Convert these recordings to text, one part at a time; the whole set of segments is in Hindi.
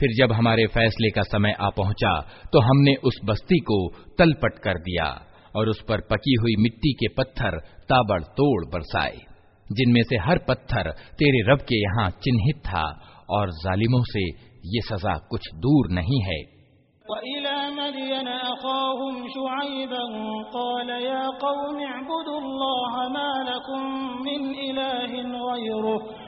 फिर जब हमारे फैसले का समय आ पहुँचा तो हमने उस बस्ती को तलपट कर दिया और उस पर पकी हुई मिट्टी के पत्थर ताबड़ तोड़ बरसाए, जिनमें से हर पत्थर तेरे रब के यहाँ चिन्हित था और जालिमों से ये सजा कुछ दूर नहीं है। वला तंकुसुल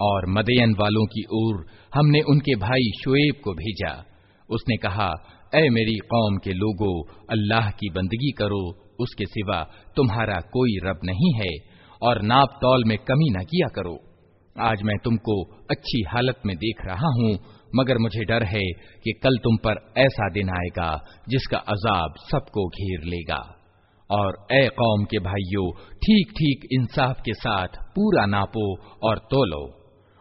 और मदयन वालों की ओर हमने उनके भाई शुएब को भेजा उसने कहा ए मेरी कौम के लोगों, अल्लाह की बंदगी करो, उसके सिवा तुम्हारा कोई रब नहीं है, और नाप तौल में कमी न किया करो। आज मैं तुमको अच्छी हालत में देख रहा हूँ, मगर मुझे डर है कि कल तुम पर ऐसा दिन आएगा, जिसका अजाब सबको घेर लेगा। और ए कौम के भाइयों ठीक ठीक इंसाफ के साथ पूरा नापो और तोलो।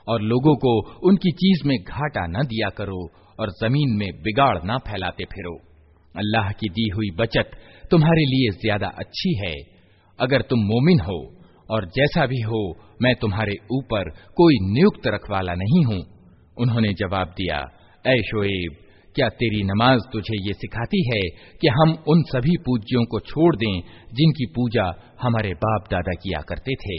और लोगों को उनकी चीज़ में घाटा न दिया करो और ज़मीन में बिगाड़ न फैलाते फिरो। अल्लाह की दी हुई बचत तुम्हारे लिए ज़्यादा अच्छी है। अगर तुम मोमिन हो और जैसा भी हो, मैं तुम्हारे ऊपर कोई नियुक्त रखवाला नहीं हूँ। उन्होंने जवाब दिया, ऐ शोएब, क्या तेरी नमाज़ तुझे ये सिखाती है कि हम उन सभी पूज्यों को छोड़ दें जिनकी पूजा हमारे बाप दादा किया करते थे?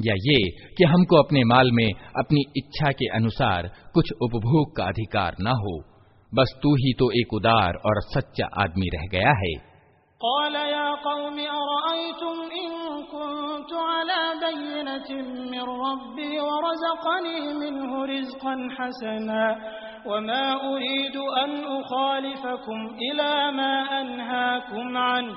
या ये कि हमको अपने माल में अपनी इच्छा के अनुसार कुछ उपभोग का अधिकार न हो। बस तू ही तो एक उदार और सच्चा आदमी रह गया है। वमा उरीदु अन उखालिफकुम इला मा अनहाकुम अन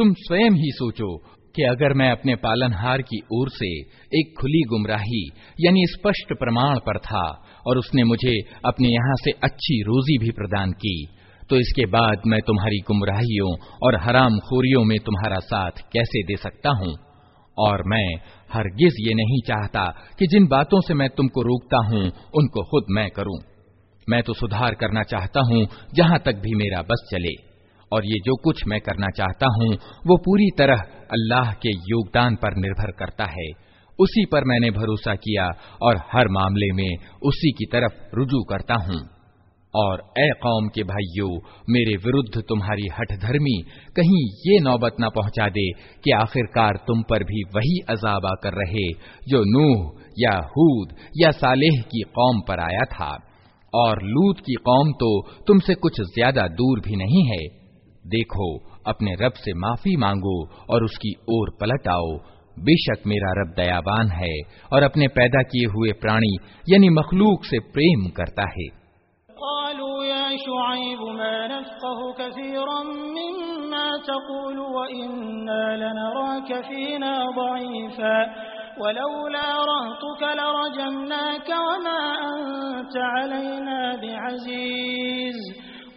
तुम स्वयं ही सोचो कि अगर मैं अपने पालनहार की ओर से एक खुली गुमराही, यानी स्पष्ट प्रमाण पर था, और उसने मुझे अपने यहाँ से अच्छी रोजी भी प्रदान की तो इसके बाद मैं तुम्हारी गुमराहियों और हराम खोरियों में तुम्हारा साथ कैसे दे सकता हूँ? और मैं हरगिज ये नहीं चाहता कि जिन बातों से मैं तुमको रोकता हूँ, उनको खुद मैं करूँ। मैं तो सुधार करना चाहता हूँ, जहाँ तक भी मेरा बस चले। और ये जो कुछ मैं करना चाहता हूँ, वो पूरी तरह अल्लाह के योगदान पर निर्भर करता है। उसी पर मैंने भरोसा किया और हर मामले में उसी की तरफ़ रुजू करता हूँ। और ए कौम के भाइयों, मेरे विरुद्ध तुम्हारी हठधर्मी कहीं ये नौबत न पहुँचा दे कि आखिरकार तुम पर भी वही अजाब आकर रहे जो नूह या हूद या सालेह की कौम पर आया था। और लूत की कौम तो तुमसे कुछ ज़्यादा दूर भी नहीं है। देखो, अपने रब से माफ़ी मांगो और उसकी ओर पलट आओ। बेशक मेरा रब दयावान है और अपने पैदा किए हुए प्राणी, यानी मखलूक से प्रेम करता है। वलौला रहतुक लरजमनाक वमा अंत अलैना बिअजीज।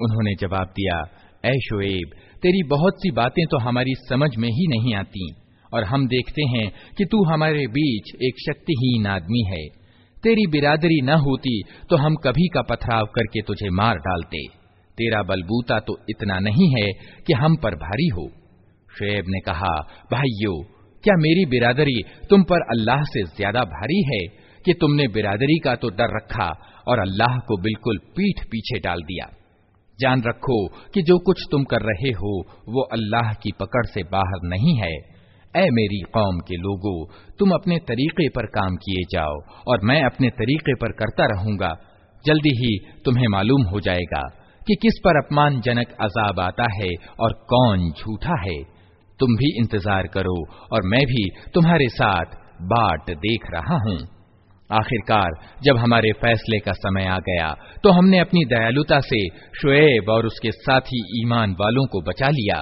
उन्होंने जवाब दिया, ऐ शोएब, तेरी बहुत सी बातें तो हमारी समझ में ही नहीं आती, और हम देखते हैं कि तू हमारे बीच एक शक्तिहीन आदमी है। तेरी बिरादरी न होती तो हम कभी का पथराव करके तुझे मार डालते। तेरा बलबूता तो इतना नहीं है कि हम पर भारी हो। शेब ने कहा, भाइयों क्या मेरी बिरादरी तुम पर अल्लाह से ज़्यादा भारी है कि तुमने बिरादरी का तो डर रखा और अल्लाह को बिल्कुल पीठ पीछे डाल दिया। जान रखो कि जो कुछ तुम कर रहे हो, वो अल्लाह की पकड़ से बाहर नहीं है। ए मेरी कौम के लोगों, तुम अपने तरीके पर काम किए जाओ और मैं अपने तरीके पर करता रहूँगा। जल्दी ही तुम्हें मालूम हो जाएगा कि किस पर अपमानजनक अजाब आता है और कौन झूठा है। तुम भी इंतज़ार करो और मैं भी तुम्हारे साथ बाट देख रहा हूँ। आखिरकार, जब हमारे फैसले का समय आ गया तो हमने अपनी दयालुता से शुएब और उसके साथी ईमान वालों को बचा लिया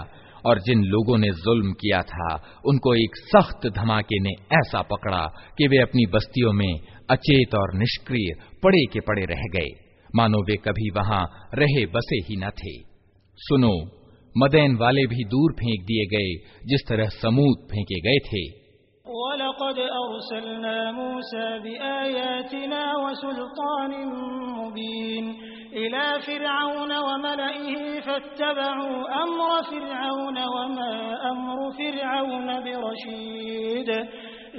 और जिन लोगों ने जुल्म किया था, उनको एक सख्त धमाके ने ऐसा पकड़ा कि वे अपनी बस्तियों में अचेत और निष्क्रिय पड़े के पड़े रह गए। मानो वे कभी वहाँ रहे बसे ही न थे। सुनो मदैन वाले भी दूर फेंक दिए गए जिस तरह समूद फेंके गए थे वलक़द अरसलना मूसा बिआयातिना वसुल्तान मुबीन इला फिरऔन वमलइहि फत्तबउ अम्र फिरऔन वमा अम्र फिरऔन बिरशीद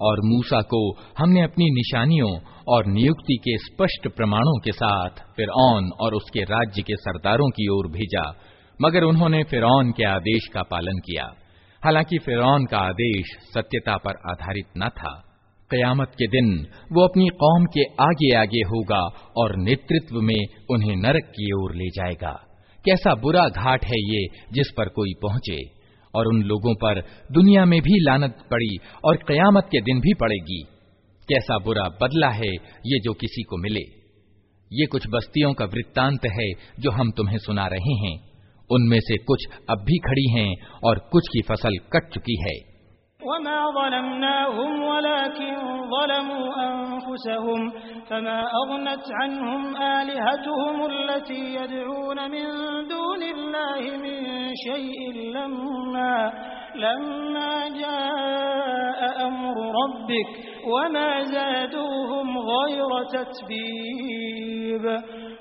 और मूसा को हमने अपनी निशानियों और नियुक्ति के स्पष्ट प्रमाणों के साथ फिर और उसके राज्य के सरदारों की ओर भेजा मगर उन्होंने फिरौन के आदेश का पालन किया। हालाँकि फिरौन का आदेश सत्यता पर आधारित न था। कयामत के दिन वो अपनी कौम के आगे आगे होगा और नेतृत्व में उन्हें नरक की ओर ले जाएगा। कैसा बुरा घाट है ये जिस पर कोई पहुँचे। और उन लोगों पर दुनिया में भी लानत पड़ी और कयामत के दिन भी पड़ेगी। कैसा बुरा बदला है ये जो किसी को मिले। ये कुछ बस्तियों का वृत्तांत है जो हम तुम्हें सुना रहे हैं। उनमें से कुछ अब भी खड़ी हैं और कुछ की फसल कट चुकी है लम्मा जाअ अम्रु रब्बिक वमा ज़ादूहुम गैर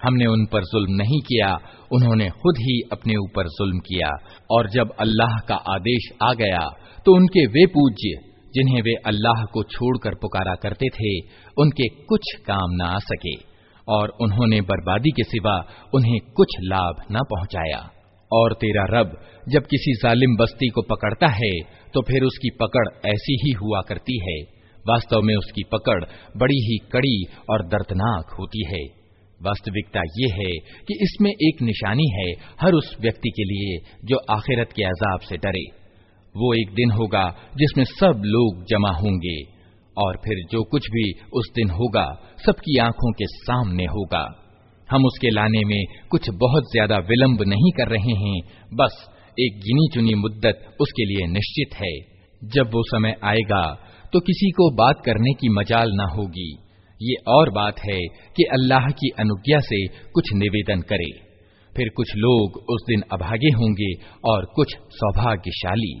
हमने उन पर जुल्म नहीं किया, उन्होंने खुद ही अपने ऊपर जुल्म किया। और जब अल्लाह का आदेश आ गया तो उनके वे पूज्य, जिन्हें वे अल्लाह को छोड़कर पुकारा करते थे, उनके कुछ काम न आ सके, और उन्होंने बर्बादी के सिवा उन्हें कुछ लाभ न पहुँचाया। और तेरा रब जब किसी जालिम बस्ती को पकड़ता है तो फिर उसकी पकड़ ऐसी ही हुआ करती है। वास्तव में उसकी पकड़ बड़ी ही कड़ी और दर्दनाक होती है। वास्तविकता ये है कि इसमें एक निशानी है हर उस व्यक्ति के लिए जो आखिरत के अजाब से डरे। वो एक दिन होगा जिसमें सब लोग जमा होंगे और फिर जो कुछ भी उस दिन होगा सबकी आँखों के सामने होगा। हम उसके लाने में कुछ बहुत ज़्यादा विलंब नहीं कर रहे हैं, बस एक गिनी चुनी मुद्दत उसके लिए निश्चित है। जब वो समय आएगा तो किसी को बात करने की मजाल न होगी। ये और बात है कि अल्लाह की अनुज्ञा से कुछ निवेदन करे। फिर कुछ लोग उस दिन अभागे होंगे और कुछ सौभाग्यशाली।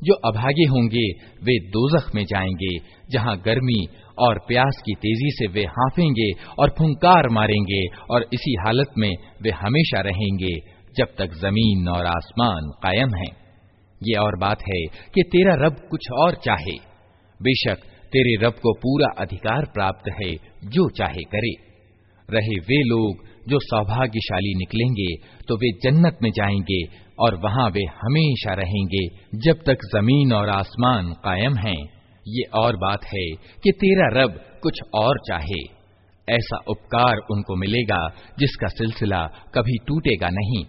जो अभागे होंगे वे दोजख में जाएंगे जहां गर्मी और प्यास की तेजी से वे हाफेंगे और फुंकार मारेंगे और इसी हालत में वे हमेशा रहेंगे जब तक जमीन और आसमान कायम हैं। ये और बात है कि तेरा रब कुछ और चाहे। बेशक तेरे रब को पूरा अधिकार प्राप्त है, जो चाहे करे। रहे वे लोग जो सौभाग्यशाली निकलेंगे तो वे जन्नत में जाएँगे और वहाँ वे हमेशा रहेंगे, जब तक ज़मीन और आसमान कायम हैं। ये और बात है कि तेरा रब कुछ और चाहे। ऐसा उपकार उनको मिलेगा जिसका सिलसिला कभी टूटेगा नहीं।